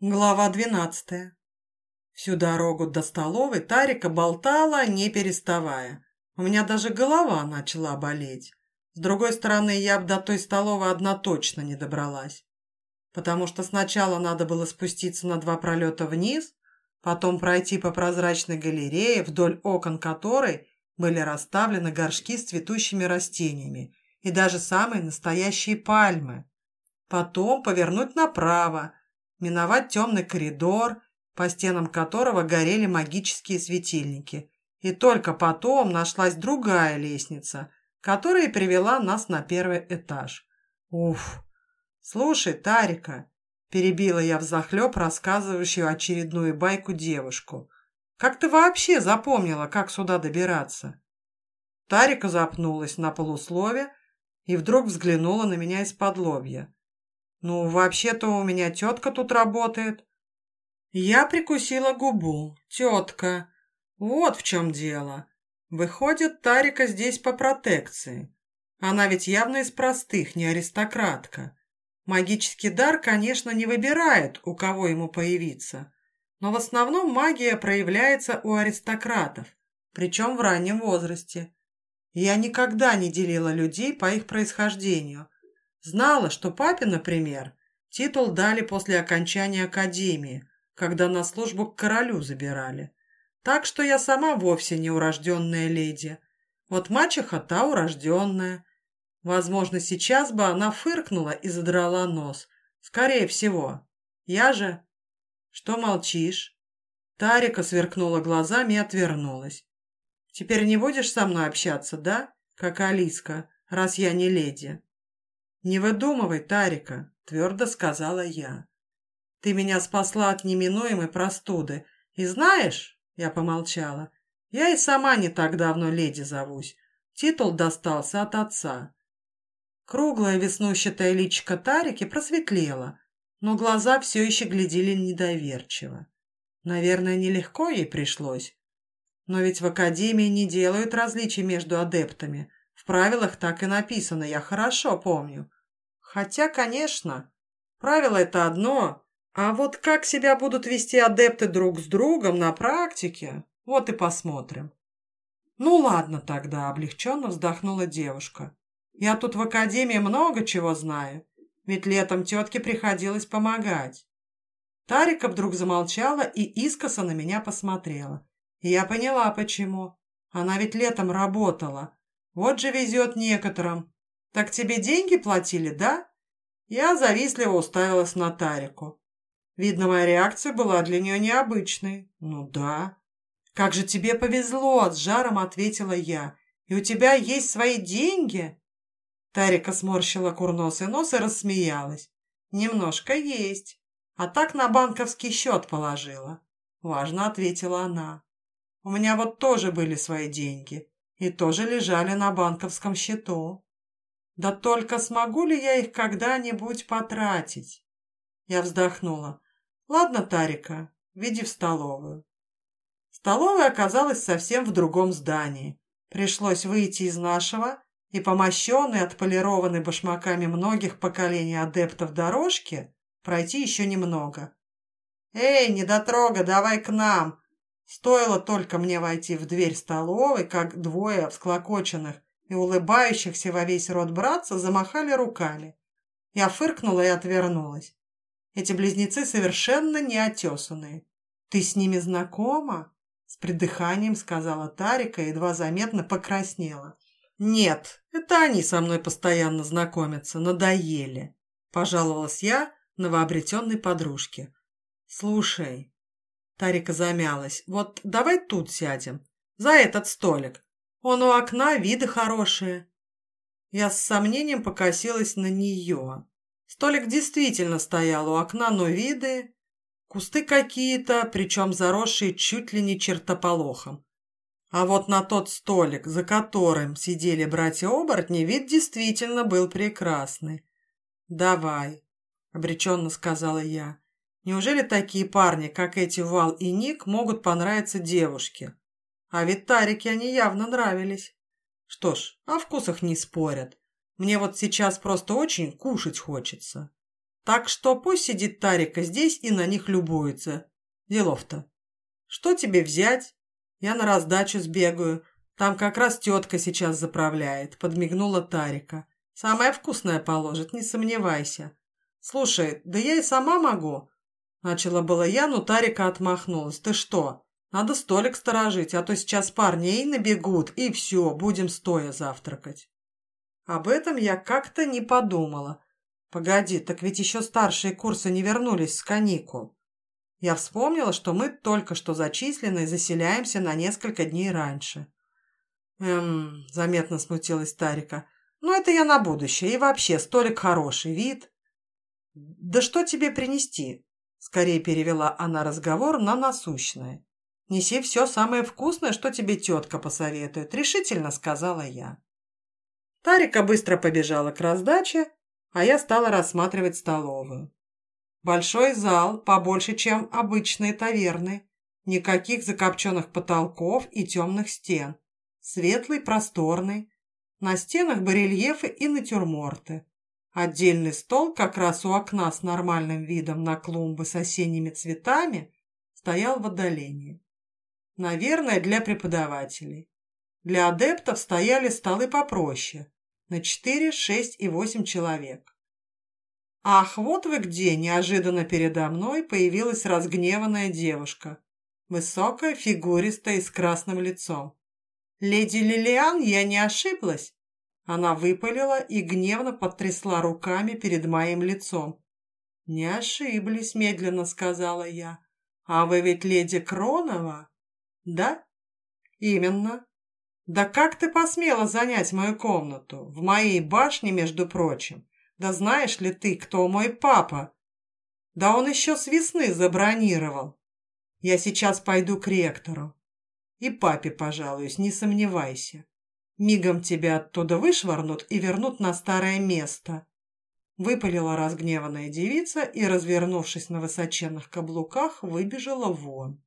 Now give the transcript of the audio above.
Глава двенадцатая. Всю дорогу до столовой Тарика болтала, не переставая. У меня даже голова начала болеть. С другой стороны, я бы до той столовой одна точно не добралась. Потому что сначала надо было спуститься на два пролета вниз, потом пройти по прозрачной галерее, вдоль окон которой были расставлены горшки с цветущими растениями и даже самые настоящие пальмы. Потом повернуть направо – миновать темный коридор, по стенам которого горели магические светильники. И только потом нашлась другая лестница, которая привела нас на первый этаж. Уф! Слушай, Тарика, перебила я взахлеб рассказывающую очередную байку девушку. Как ты вообще запомнила, как сюда добираться? Тарика запнулась на полуслове и вдруг взглянула на меня из-под лобья. «Ну, вообще-то у меня тетка тут работает». Я прикусила губу. «Тетка. Вот в чем дело. Выходит, Тарика здесь по протекции. Она ведь явно из простых, не аристократка. Магический дар, конечно, не выбирает, у кого ему появиться. Но в основном магия проявляется у аристократов, причем в раннем возрасте. Я никогда не делила людей по их происхождению, Знала, что папе, например, титул дали после окончания академии, когда на службу к королю забирали. Так что я сама вовсе не урожденная леди. Вот мачеха та урожденная. Возможно, сейчас бы она фыркнула и задрала нос. Скорее всего. Я же... Что молчишь? Тарика сверкнула глазами и отвернулась. Теперь не будешь со мной общаться, да? Как Алиска, раз я не леди. «Не выдумывай, Тарика», — твердо сказала я. «Ты меня спасла от неминуемой простуды. И знаешь...» — я помолчала. «Я и сама не так давно леди зовусь. Титул достался от отца». Круглая веснущатая личико Тарики просветлела, но глаза все еще глядели недоверчиво. Наверное, нелегко ей пришлось. Но ведь в академии не делают различий между адептами. В правилах так и написано, я хорошо помню. Хотя, конечно, правило это одно, а вот как себя будут вести адепты друг с другом на практике, вот и посмотрим. Ну ладно тогда, облегченно вздохнула девушка. Я тут в академии много чего знаю, ведь летом тетке приходилось помогать. Тарика вдруг замолчала и искоса на меня посмотрела. И я поняла, почему. Она ведь летом работала. Вот же везет некоторым. «Так тебе деньги платили, да?» Я завистливо уставилась на Тарику. Видно, моя реакция была для нее необычной. «Ну да». «Как же тебе повезло!» – с жаром ответила я. «И у тебя есть свои деньги?» Тарика сморщила курносый нос и рассмеялась. «Немножко есть. А так на банковский счет положила». Важно ответила она. «У меня вот тоже были свои деньги. И тоже лежали на банковском счету. Да только смогу ли я их когда-нибудь потратить? Я вздохнула. Ладно, Тарика, веди в столовую. Столовая оказалась совсем в другом здании. Пришлось выйти из нашего и помощенной, отполированной башмаками многих поколений адептов дорожки, пройти еще немного. «Эй, недотрога, давай к нам!» Стоило только мне войти в дверь столовой, как двое всклокоченных и улыбающихся во весь рот братца замахали руками. Я фыркнула и отвернулась. Эти близнецы совершенно неотесанные. «Ты с ними знакома?» С придыханием сказала Тарика и едва заметно покраснела. «Нет, это они со мной постоянно знакомятся, надоели», пожаловалась я новообретенной подружке. «Слушай», Тарика замялась, «вот давай тут сядем, за этот столик. Он у окна, виды хорошие. Я с сомнением покосилась на нее. Столик действительно стоял у окна, но виды... Кусты какие-то, причем заросшие чуть ли не чертополохом. А вот на тот столик, за которым сидели братья-оборотни, вид действительно был прекрасный. «Давай», — обреченно сказала я. «Неужели такие парни, как эти Вал и Ник, могут понравиться девушке?» А ведь они явно нравились. Что ж, о вкусах не спорят. Мне вот сейчас просто очень кушать хочется. Так что пусть сидит Тарика здесь и на них любуется. Делов-то. Что тебе взять? Я на раздачу сбегаю. Там как раз тетка сейчас заправляет, подмигнула Тарика. Самое вкусное положит, не сомневайся. Слушай, да я и сама могу. Начала было я, но Тарика отмахнулась. Ты что? Надо столик сторожить, а то сейчас парней набегут, и все, будем стоя завтракать. Об этом я как-то не подумала. Погоди, так ведь еще старшие курсы не вернулись с каникул. Я вспомнила, что мы только что зачислены и заселяемся на несколько дней раньше. Эм, заметно смутилась Тарика. Ну, это я на будущее. И вообще, столик хороший, вид. Да что тебе принести? Скорее перевела она разговор на насущное. Неси все самое вкусное, что тебе тетка посоветует, решительно сказала я. Тарика быстро побежала к раздаче, а я стала рассматривать столовую. Большой зал, побольше, чем обычные таверны. Никаких закопченных потолков и темных стен. Светлый, просторный. На стенах барельефы и натюрморты. Отдельный стол как раз у окна с нормальным видом на клумбы с осенними цветами стоял в отдалении. Наверное, для преподавателей. Для адептов стояли столы попроще, на 4, 6 и 8 человек. Ах, вот вы где! Неожиданно передо мной появилась разгневанная девушка. Высокая, фигуристая и с красным лицом. «Леди Лилиан, я не ошиблась?» Она выпалила и гневно потрясла руками перед моим лицом. «Не ошиблись», — медленно сказала я. «А вы ведь леди Кронова?» «Да?» «Именно. «Да как ты посмела занять мою комнату? В моей башне, между прочим. Да знаешь ли ты, кто мой папа? Да он еще с весны забронировал. Я сейчас пойду к ректору. И папе пожалуюсь, не сомневайся. Мигом тебя оттуда вышвырнут и вернут на старое место». Выпалила разгневанная девица и, развернувшись на высоченных каблуках, выбежала вон.